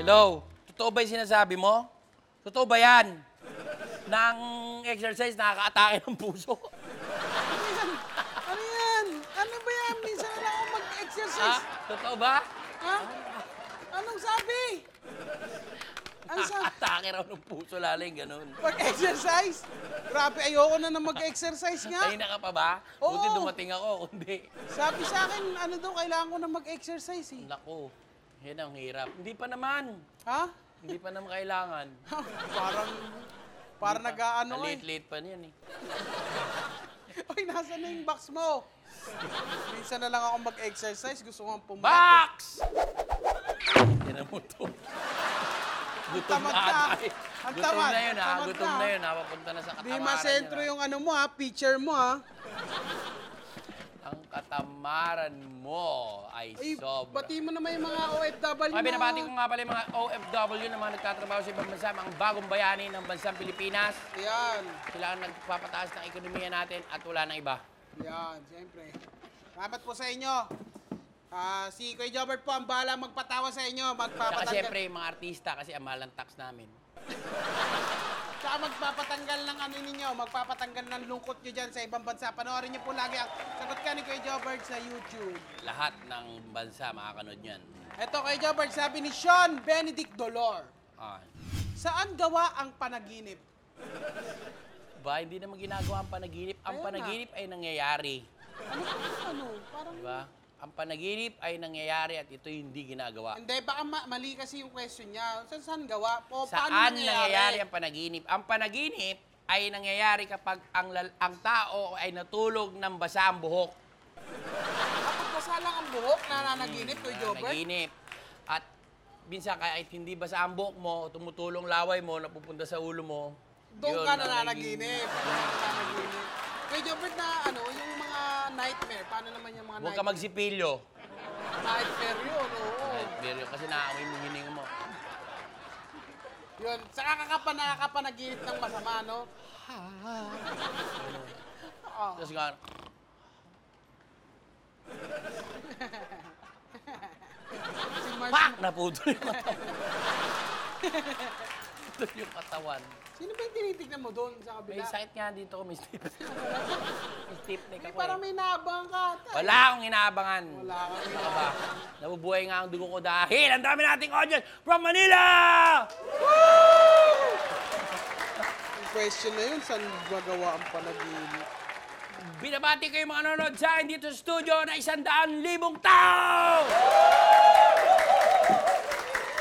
Hello? Totoo ba yung sinasabi mo? Totoo ba yan? Na ang exercise nakaka-atake ng puso? Ano yan? Ano ba yan? Minsan na lang ako ha? mag-exercise. Totoo ba? Ha? Anong sabi? Ano sabi? Atake raw ng puso laling, ganun. Mag-exercise? Grabe, ayoko na na mag-exercise nga. Kanina ka pa ba? Oo. Buti dumating ako, kundi. Sabi sa akin, ano daw, kailangan ko na mag-exercise eh. Naku, yan ang hirap. Hindi pa naman. Ha? Hindi pa naman kailangan. parang, parang nag-ano eh. Late-late pa niyan eh. Uy, nasa na yung box mo? Minsan na lang ako mag-exercise, gusto ko pumato. Box! Yan mo to. Gutom tamad na ka. ata eh. Ang Gutom tamad. na yun ha. Tamad Gutom ka. na yun ha. Papunta na sa Di masentro yung ano mo ha, picture mo ha. Katamaran mo ay Ay, sobra. bati mo naman yung mga OFW Mga binabati ko nga pala yung mga OFW na mga nagtatrabaho sa ibang bansa, mga bagong bayani ng bansang Pilipinas. Yan. Sila ang nagpapataas ng ekonomiya natin at wala nang iba. Yan, siyempre. Salamat po sa inyo. Ah, si Kuya Jobert po ang bahala magpatawa sa inyo, Saka magpapatanggal. siyempre yung mga artista kasi ang mahal ang tax namin. Tsaka magpapatanggal ng ano ninyo, magpapatanggal ng lungkot nyo dyan sa ibang bansa. Panoorin nyo po lagi ang sagot ka ni Kuya Jobert sa YouTube. Lahat ng bansa makakanood yan. Ito Kuya Jobert, sabi ni Sean Benedict Dolor. Ah. Saan gawa ang panaginip? Ba, hindi naman ginagawa ang panaginip. Ang Ayun nga. panaginip ay nangyayari. Ano, ano, ano? Parang... Di ba? Ang panaginip ay nangyayari at ito hindi ginagawa. Hindi, baka ma- mali kasi yung question niya. Saan, saan gawa? O, paano Saan nangyayari ang panaginip? Ang panaginip ay nangyayari kapag ang, lal- ang tao ay natulog ng basa ang buhok. Kapag basa lang ang buhok, nananaginip, Kuya Jobert? Panaginip. At minsan kahit hindi basa ang buhok mo, tumutulong laway mo, napupunta sa ulo mo. Doon yun ka nananaginip. Nananaginip. Kuya Jobert na ano, yung nightmare, paano naman yung mga Huwag ka nightmare? magsipilyo. Nightmare yun, oo. Nightmare yun kasi naaamoy mo hininga mo. Yun, saka ka pa nakakapanaginip ng masama, no? Oo. Tapos nga, Si Mars, pak! Naputol yung katawan. Naputol yung katawan. Sino ba yung tinitignan mo doon sa May kabila? sakit nga dito ko, may stiff. may neck Hindi, ako parang eh. may naabang ka. ata. Wala akong inaabangan. Wala kang Ano ba? Nabubuhay nga ang dugo ko dahil ang dami nating audience from Manila! Yung question na yun, saan gagawa ang panaginip? Binabati kayo mga nanonood sa akin dito sa studio na isang daan libong tao!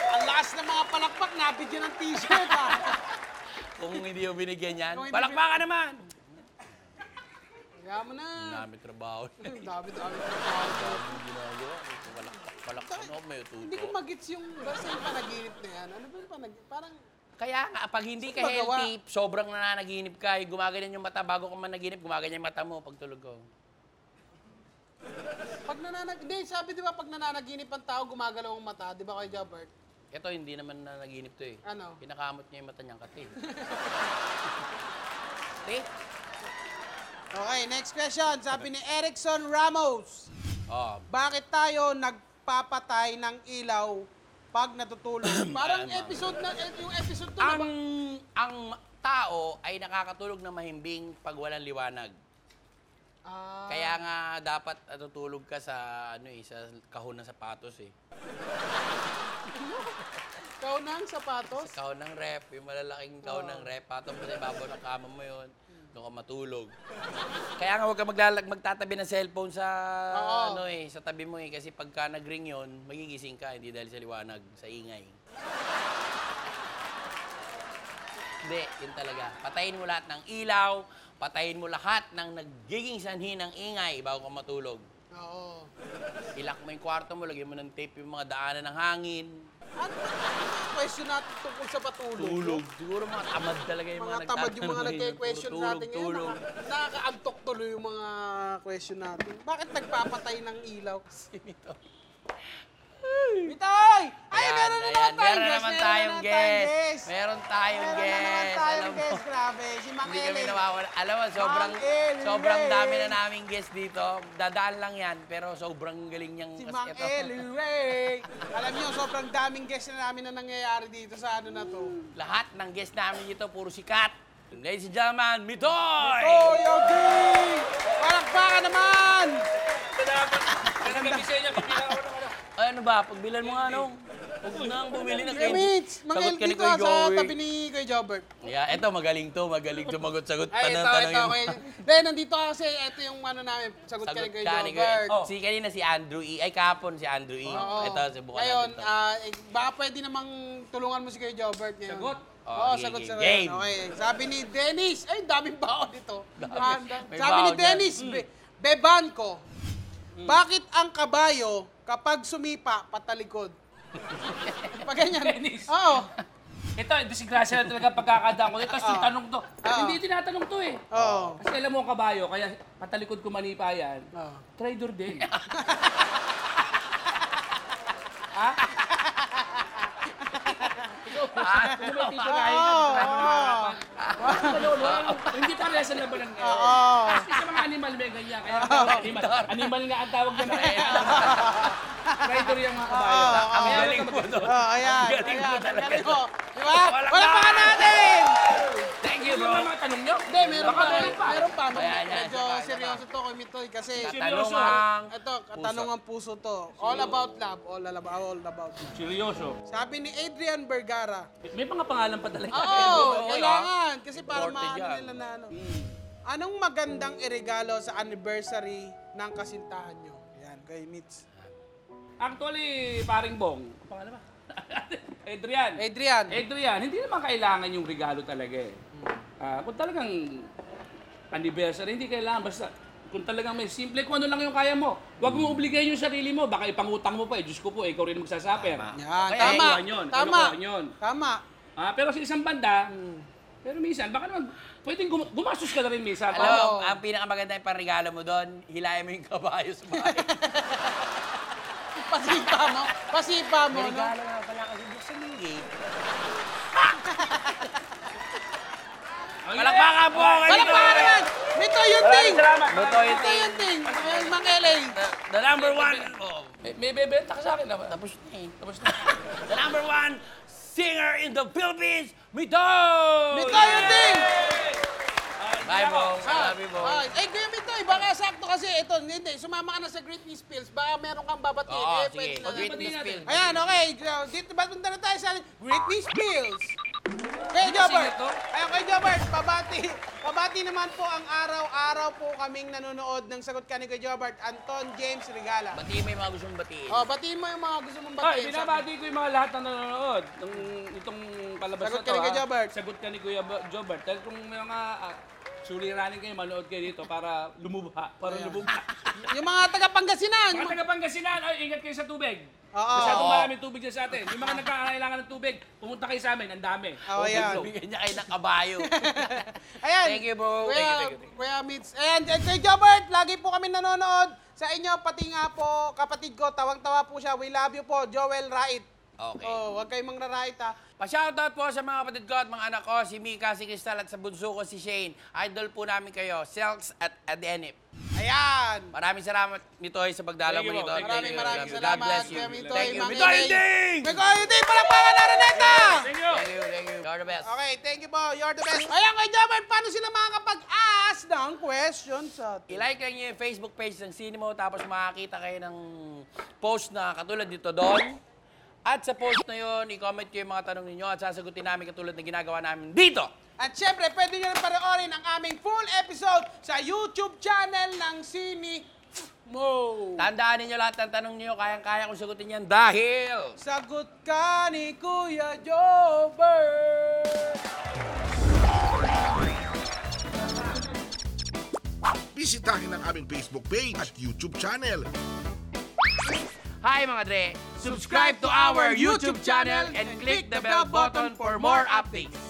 Ang lakas ng mga palakpak, nabigyan ng t-shirt, ah. Kung hindi mo binigyan yan, Kung hindi palakpakan naman! Kaya mo na. Ang dami trabaho. Ang dami, dami trabaho. Ang ginagawa. Palakpak, palakpak may Hindi ko magets yung basta yung panaginip na yan. Ano ba yung panaginip? Parang, Kaya nga, pag hindi ka healthy, sobrang nananaginip ka, eh, gumaganyan yung mata bago ka managinip, gumaganyan yung mata mo pag tulog ko. pag nananag... Hindi, sabi di ba pag nananaginip ang tao, gumagalaw ang mata. Di ba kay Jobert? Ito, hindi naman nanaginip to eh. Ano? Pinakamot niya yung mata niyang kati. Te? Okay, next question. Sabi ni Erickson Ramos. Oh, Bakit tayo nagpapatay ng ilaw pag natutulog? Parang ma'am. episode na, eh, yung episode to ang na ba? ang tao ay nakakatulog na mahimbing pag walang liwanag. Ah, Kaya nga dapat natutulog ka sa ano eh, sa kahon ng sapatos eh. na ang sapatos. Sa kahon ng rep, yung malalaking kahon ng rep, patong mo sa ibabaw ng kama mo yun. Doon ka matulog. Kaya nga huwag ka maglalag, magtatabi ng cellphone sa Oo. ano eh, sa tabi mo eh kasi pagka nag-ring yun, magigising ka hindi dahil sa liwanag, sa ingay. Hindi, yun talaga. Patayin mo lahat ng ilaw, patayin mo lahat ng nagiging sanhi ng ingay bago ka matulog. Oo. Ilak mo yung kwarto mo, lagyan mo ng tape yung mga daanan ng hangin. Ano question natin tungkol sa patulog. Tulog. Siguro mga tamad talaga yung mga, Mga tamad yung mga ngayon. nagke-question atin ngayon. tulog, Naka- Nakakaantok tuloy yung mga question natin. Bakit nagpapatay ng ilaw? Mitoy! Ay, Ayan, meron na ayan. naman tayong Meron guest. naman meron tayong guest. Meron tayong Meron na naman guest. tayong Alam mo. guest. Grabe. Si Mang Hindi kami Ellen. nawawala. Alam mo, sobrang, Mang Ellen. sobrang dami na naming guest dito. Dadaan lang yan, pero sobrang galing niyang Si Mang Ray. Alam niyo, sobrang daming guest na namin na nangyayari dito sa ano na to. Lahat ng guest namin dito, puro sikat. Ladies and gentlemen, Mitoy! Oh, Yogi! Palakpakan naman! Ay, ano ba? Pagbilan mo nga, ano? Huwag nang bumili ng Kuya Mitch, Mang Sagot ka ni Kuya ah, sa Joey. tabi ni Kuya Jobert. Yeah, eto, magaling to. Magaling sumagot-sagot. Ay, ito, Tanong-tanong ito. yung- Okay. Then, nandito kasi, ito yung ano namin, sagot ka ni Sagot Kuya ka ni Kuya. Jobert. Oh. Si kanina si Andrew E. Ay, kahapon si Andrew E. Oo. Ito, subukan Ngayon, natin to. ah, eh, baka pwede namang tulungan mo si Kuya Jobert ngayon. Sagot? Oo, Oh, sagot sa game. Okay. Sabi ni Dennis, ay, daming baon dito. Dami. Ah, da- May Sabi ni baon Dennis, yan. Be- Bebanco, bakit ang kabayo kapag sumipa, patalikod? Pag ganyan. Dennis. Oo. Ito, disgrasya na talaga pagkakadaan ko. Tapos yung tanong to, hindi tinatanong to eh. Oo. Kasi alam mo ang kabayo, kaya patalikod ko manipa yan, Oo. trader din. ha? Titirahin ka, Oo, titirahin mo oo. ng wala- Hindi pa rin sa labanan ngayon. Oo. Kasi sa mga animal may ganyan. Kaya ang animal, animal nga ang tawag na eh. Trader yung mga kabayo. Oo, oo. Ang galing mo doon. Oh, ayan. Ang galing mo talaga. Di ba? Wala pa natin! Tanong nyo. Hindi, meron Baka pa. meron pa. Meron pa. Ayan, ayan. Medyo seryoso to kay Mitoy kasi Seryoso. Ito, katanungang puso to. All about love. All about, all about love. Seryoso. Sabi ni Adrian Vergara. May mga pangalan pa talaga. Oo, kailangan. Kasi para Supported maano yan. nila na ano. Anong magandang iregalo sa anniversary ng kasintahan nyo? Yan, kay Mitch. Actually, paring Bong. Ang pangalan ba? Adrian. Adrian. Adrian, hindi naman kailangan yung regalo talaga eh. Ah, kung talagang anniversary, hindi kailangan. Basta kung talagang may simple, kung ano lang yung kaya mo. Huwag mo obligayin yung sarili mo. Baka ipangutang mo pa eh. Diyos ko po, eh, ikaw rin magsasaper. Tama. Yan, Okay, tama. yun, Tama. yun. Tama. Ah, pero sa isang banda, pero minsan, baka naman, pwedeng gum- gumastos ka na rin minsan. Alam mo, ang pinakamaganda yung panregalo mo doon, hilayan mo yung kabayo sa bahay. Pasipa mo. Pasipa mo, May no? regalo nga pala kasi doon sa linggi. Oh. Palakpakan po! Wala pa yan! Mito yung ting! Salamat. Yung Mito ting. yung ting! Mang Elay. The, number one. Oh, May, may bebenta ka sa akin. ah. tapos na eh. Tapos na. the number one singer in the Philippines, Mito! Mito yung ting! Bye, Bong. Sabi mo. Ah, eh, Kuya Mitoy, baka sakto kasi ito, hindi, sumama ka na sa Great Miss Pills, baka meron kang babatiin. Oo, eh, sige. pwede na- Great Miss. Phil. Ayan, okay. Dito ba punta na tayo sa Great Miss Pills? Kay Jobert. singer to? Ayun, kay Jobert, pabati. Pabati naman po ang araw-araw po kaming nanonood ng Sagot Ka ni Kuya Jobert, Anton James Regala. Batiin mo yung mga gusto mong batiin. Oh, batiin mo yung mga gusto mong Ay, batiin. binabati ko yung mga lahat na nanonood ng itong palabas Sagot na ka to. ni Kuya ah. Jobert. Sagot ka ni Kuya Jobert. Dahil kung may mga uh, suliranin kayo, manood kayo dito para lumubha. Para Ayan. lumubha. Yung mga taga-Pangasinan. mga taga Pangasinan, ay, ingat kayo sa tubig. Oo. Masyadong Oo. maraming tubig dyan sa atin. Yung mga nagkakailangan ng tubig, pumunta kayo sa amin, ang dami. Oo, yan. Overflow. Bigyan niya kayo ng kabayo. Ayan. Thank you, bro. Kuya, Thank you, thank you, thank. Kuya Mitz. Ayan, and kay Jobert, lagi po kami nanonood sa inyo, pati nga po, kapatid ko, tawang-tawa po siya. We love you po, Joel Rait. Okay. Oh, huwag kayong mangra-right ha. Pa-shoutout po sa mga kapatid ko at mga anak ko, si Mika, si Crystal at sa bunso ko si Shane. Idol po namin kayo, Selks at Adenip. Ayan. Maraming salamat Mitoy sa pagdalaw mo Thank you, dito. thank you. Maraming maraming God salamat, bless you. Mitoy. Thank you. Mitoy. Ding! Mitoy Ding! Palakpakan na Reneta! Thank you. Thank you, thank you. You're the best. Okay, thank you po. You're the best. Ayan, kay Jobert, paano sila makakapag-ask ng questions sa atin? I-like lang niyo yung Facebook page ng Cinemo tapos makakita kayo ng post na katulad dito doon. At sa post na yon, i-comment niyo yung mga tanong ninyo at sasagutin namin katulad ng ginagawa namin dito. At syempre, pwede nyo rin panoorin ang aming full episode sa YouTube channel ng Sini Mo. Tandaan ninyo lahat ng tanong niyo, kayang-kaya kong sagutin yan dahil... Sagot ka ni Kuya Jobert. Bisitahin ang aming Facebook page at YouTube channel. Hi mga Dre! Subscribe to our YouTube channel and click the bell button for more updates.